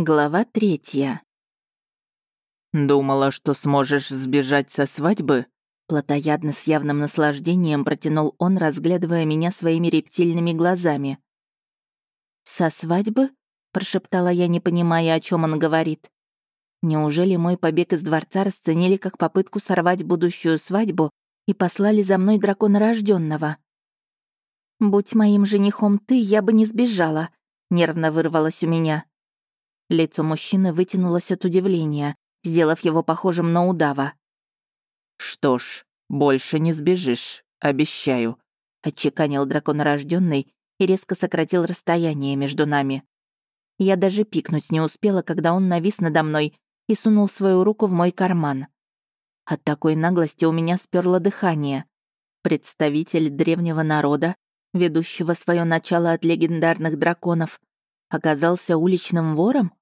Глава третья. «Думала, что сможешь сбежать со свадьбы?» Платоядно с явным наслаждением протянул он, разглядывая меня своими рептильными глазами. «Со свадьбы?» — прошептала я, не понимая, о чем он говорит. «Неужели мой побег из дворца расценили как попытку сорвать будущую свадьбу и послали за мной дракона рожденного? «Будь моим женихом ты, я бы не сбежала», — нервно вырвалось у меня. Лицо мужчины вытянулось от удивления, сделав его похожим на удава. «Что ж, больше не сбежишь, обещаю», — отчеканил драконорожденный и резко сократил расстояние между нами. Я даже пикнуть не успела, когда он навис надо мной и сунул свою руку в мой карман. От такой наглости у меня сперло дыхание. Представитель древнего народа, ведущего свое начало от легендарных драконов, оказался уличным вором?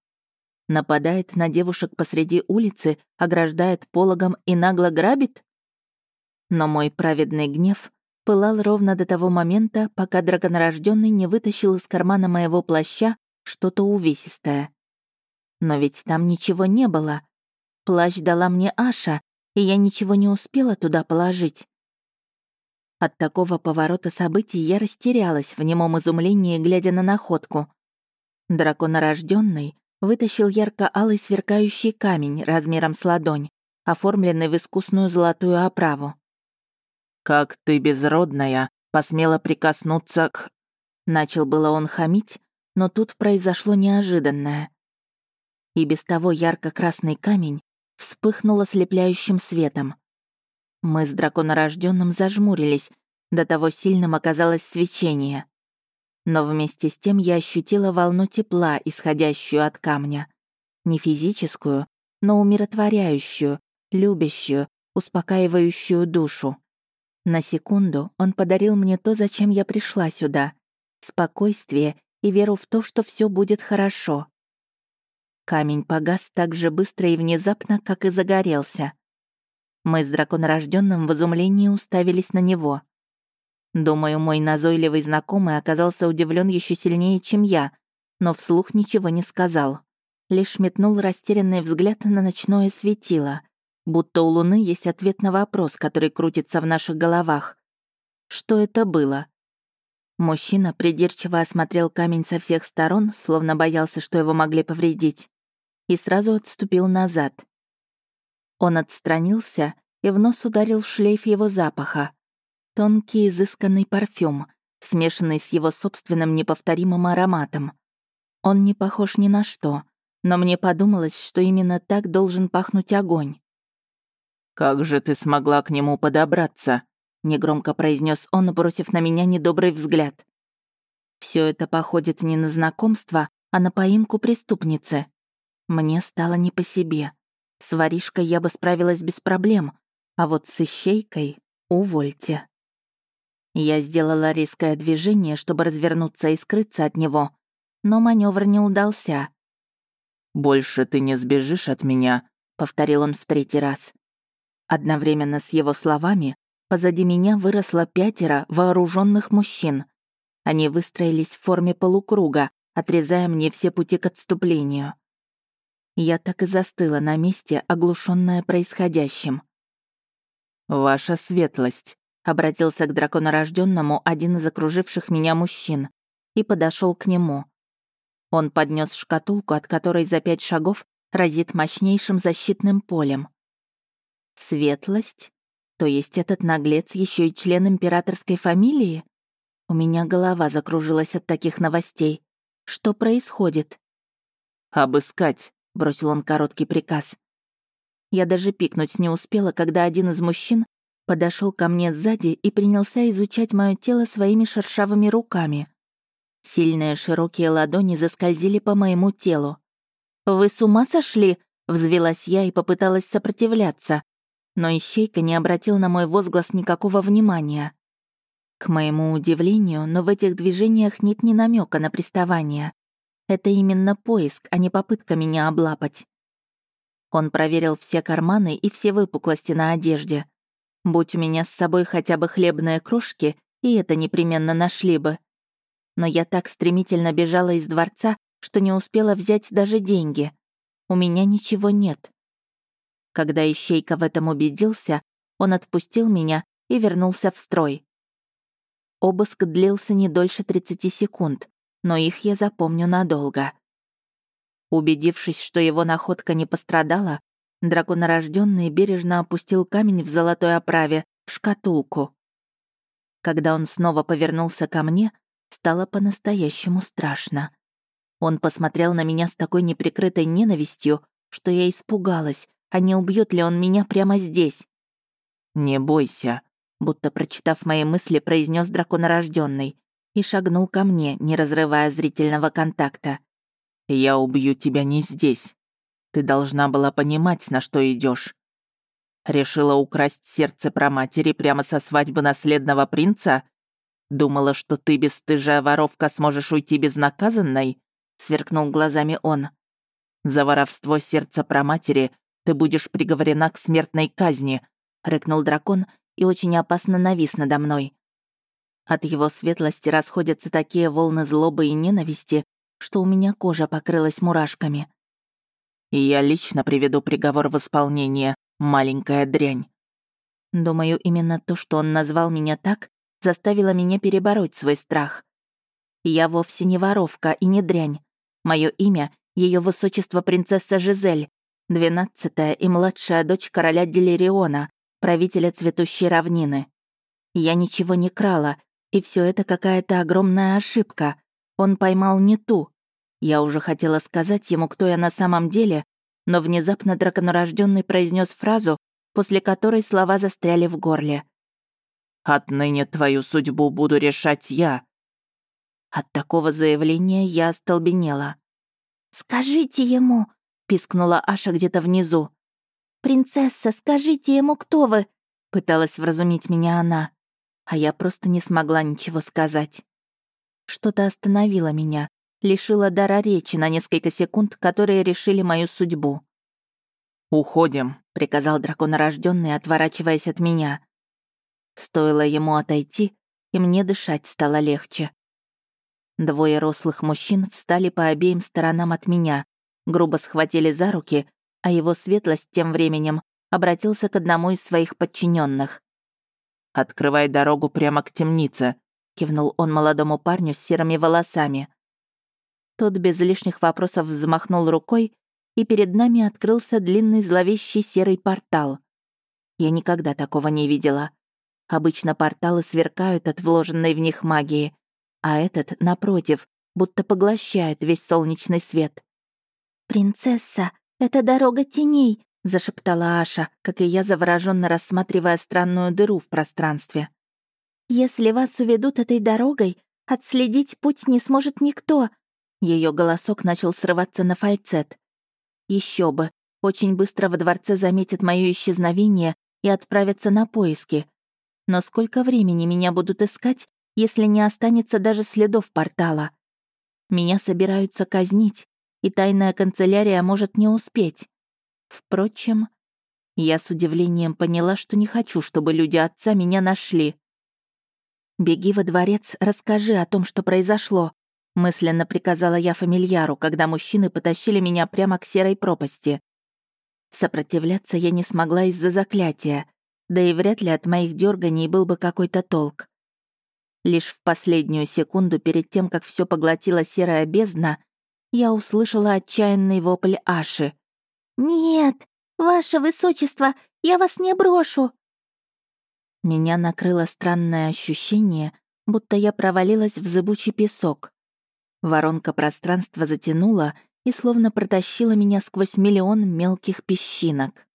Нападает на девушек посреди улицы, ограждает пологом и нагло грабит? Но мой праведный гнев пылал ровно до того момента, пока драконорожденный не вытащил из кармана моего плаща что-то увесистое. Но ведь там ничего не было. Плащ дала мне Аша, и я ничего не успела туда положить. От такого поворота событий я растерялась в немом изумлении, глядя на находку. Драконорожденный вытащил ярко-алый сверкающий камень размером с ладонь, оформленный в искусную золотую оправу. «Как ты, безродная, посмела прикоснуться к...» Начал было он хамить, но тут произошло неожиданное. И без того ярко-красный камень вспыхнул ослепляющим светом. Мы с драконорожденным зажмурились, до того сильным оказалось свечение. Но вместе с тем я ощутила волну тепла, исходящую от камня. Не физическую, но умиротворяющую, любящую, успокаивающую душу. На секунду он подарил мне то, зачем я пришла сюда. Спокойствие и веру в то, что все будет хорошо. Камень погас так же быстро и внезапно, как и загорелся. Мы с драконорожденным в изумлении уставились на него. Думаю, мой назойливый знакомый оказался удивлен еще сильнее, чем я, но вслух ничего не сказал. Лишь метнул растерянный взгляд на ночное светило, будто у Луны есть ответ на вопрос, который крутится в наших головах. Что это было? Мужчина придирчиво осмотрел камень со всех сторон, словно боялся, что его могли повредить, и сразу отступил назад. Он отстранился, и в нос ударил шлейф его запаха. Тонкий изысканный парфюм, смешанный с его собственным неповторимым ароматом. Он не похож ни на что, но мне подумалось, что именно так должен пахнуть огонь. «Как же ты смогла к нему подобраться?» — негромко произнес он, бросив на меня недобрый взгляд. Все это походит не на знакомство, а на поимку преступницы. Мне стало не по себе. С воришкой я бы справилась без проблем, а вот с ищейкой — увольте. Я сделала резкое движение, чтобы развернуться и скрыться от него, но маневр не удался. «Больше ты не сбежишь от меня», — повторил он в третий раз. Одновременно с его словами позади меня выросло пятеро вооруженных мужчин. Они выстроились в форме полукруга, отрезая мне все пути к отступлению. Я так и застыла на месте, оглушенная происходящим. «Ваша светлость», обратился к драконорожденному один из окруживших меня мужчин и подошел к нему. Он поднес шкатулку, от которой за пять шагов разит мощнейшим защитным полем. Светлость? То есть этот наглец еще и член императорской фамилии? У меня голова закружилась от таких новостей. Что происходит? «Обыскать», — бросил он короткий приказ. Я даже пикнуть не успела, когда один из мужчин подошел ко мне сзади и принялся изучать мое тело своими шершавыми руками. Сильные широкие ладони заскользили по моему телу. «Вы с ума сошли?» — взвелась я и попыталась сопротивляться. Но ищейка не обратил на мой возглас никакого внимания. К моему удивлению, но в этих движениях нет ни намека на приставание. Это именно поиск, а не попытка меня облапать. Он проверил все карманы и все выпуклости на одежде. Будь у меня с собой хотя бы хлебные крошки, и это непременно нашли бы. Но я так стремительно бежала из дворца, что не успела взять даже деньги. У меня ничего нет. Когда Ищейка в этом убедился, он отпустил меня и вернулся в строй. Обыск длился не дольше 30 секунд, но их я запомню надолго. Убедившись, что его находка не пострадала, драконорожденный бережно опустил камень в золотой оправе в шкатулку. Когда он снова повернулся ко мне, стало по-настоящему страшно. Он посмотрел на меня с такой неприкрытой ненавистью, что я испугалась, а не убьет ли он меня прямо здесь. «Не бойся», будто прочитав мои мысли, произнес драконорожденный и шагнул ко мне, не разрывая зрительного контакта. «Я убью тебя не здесь. Ты должна была понимать, на что идешь. Решила украсть сердце про матери прямо со свадьбы наследного принца? Думала, что ты, бесстыжая воровка, сможешь уйти безнаказанной?» — сверкнул глазами он. «За воровство сердца про матери ты будешь приговорена к смертной казни», — рыкнул дракон и очень опасно навис надо мной. От его светлости расходятся такие волны злобы и ненависти, что у меня кожа покрылась мурашками. И я лично приведу приговор в исполнение, маленькая дрянь. Думаю, именно то, что он назвал меня так, заставило меня перебороть свой страх. Я вовсе не воровка и не дрянь. Мое имя — ее высочество принцесса Жизель, двенадцатая и младшая дочь короля Делириона, правителя цветущей равнины. Я ничего не крала, и все это какая-то огромная ошибка. Он поймал не ту. Я уже хотела сказать ему, кто я на самом деле, но внезапно драконорожденный произнес фразу, после которой слова застряли в горле. «Отныне твою судьбу буду решать я». От такого заявления я остолбенела. «Скажите ему», — пискнула Аша где-то внизу. «Принцесса, скажите ему, кто вы?» — пыталась вразумить меня она. А я просто не смогла ничего сказать. Что-то остановило меня, лишило дара речи на несколько секунд, которые решили мою судьбу. «Уходим», — приказал драконорожденный, отворачиваясь от меня. Стоило ему отойти, и мне дышать стало легче. Двое рослых мужчин встали по обеим сторонам от меня, грубо схватили за руки а его светлость тем временем обратился к одному из своих подчиненных. «Открывай дорогу прямо к темнице», — кивнул он молодому парню с серыми волосами. Тот без лишних вопросов взмахнул рукой, и перед нами открылся длинный зловещий серый портал. Я никогда такого не видела. Обычно порталы сверкают от вложенной в них магии, а этот, напротив, будто поглощает весь солнечный свет. «Принцесса!» «Это дорога теней», — зашептала Аша, как и я, завороженно рассматривая странную дыру в пространстве. «Если вас уведут этой дорогой, отследить путь не сможет никто». Ее голосок начал срываться на фальцет. Еще бы, очень быстро во дворце заметят мое исчезновение и отправятся на поиски. Но сколько времени меня будут искать, если не останется даже следов портала? Меня собираются казнить, и тайная канцелярия может не успеть. Впрочем, я с удивлением поняла, что не хочу, чтобы люди отца меня нашли. «Беги во дворец, расскажи о том, что произошло», мысленно приказала я фамильяру, когда мужчины потащили меня прямо к серой пропасти. Сопротивляться я не смогла из-за заклятия, да и вряд ли от моих дерганий был бы какой-то толк. Лишь в последнюю секунду перед тем, как все поглотила серая бездна, я услышала отчаянный вопль Аши. «Нет, ваше высочество, я вас не брошу!» Меня накрыло странное ощущение, будто я провалилась в зыбучий песок. Воронка пространства затянула и словно протащила меня сквозь миллион мелких песчинок.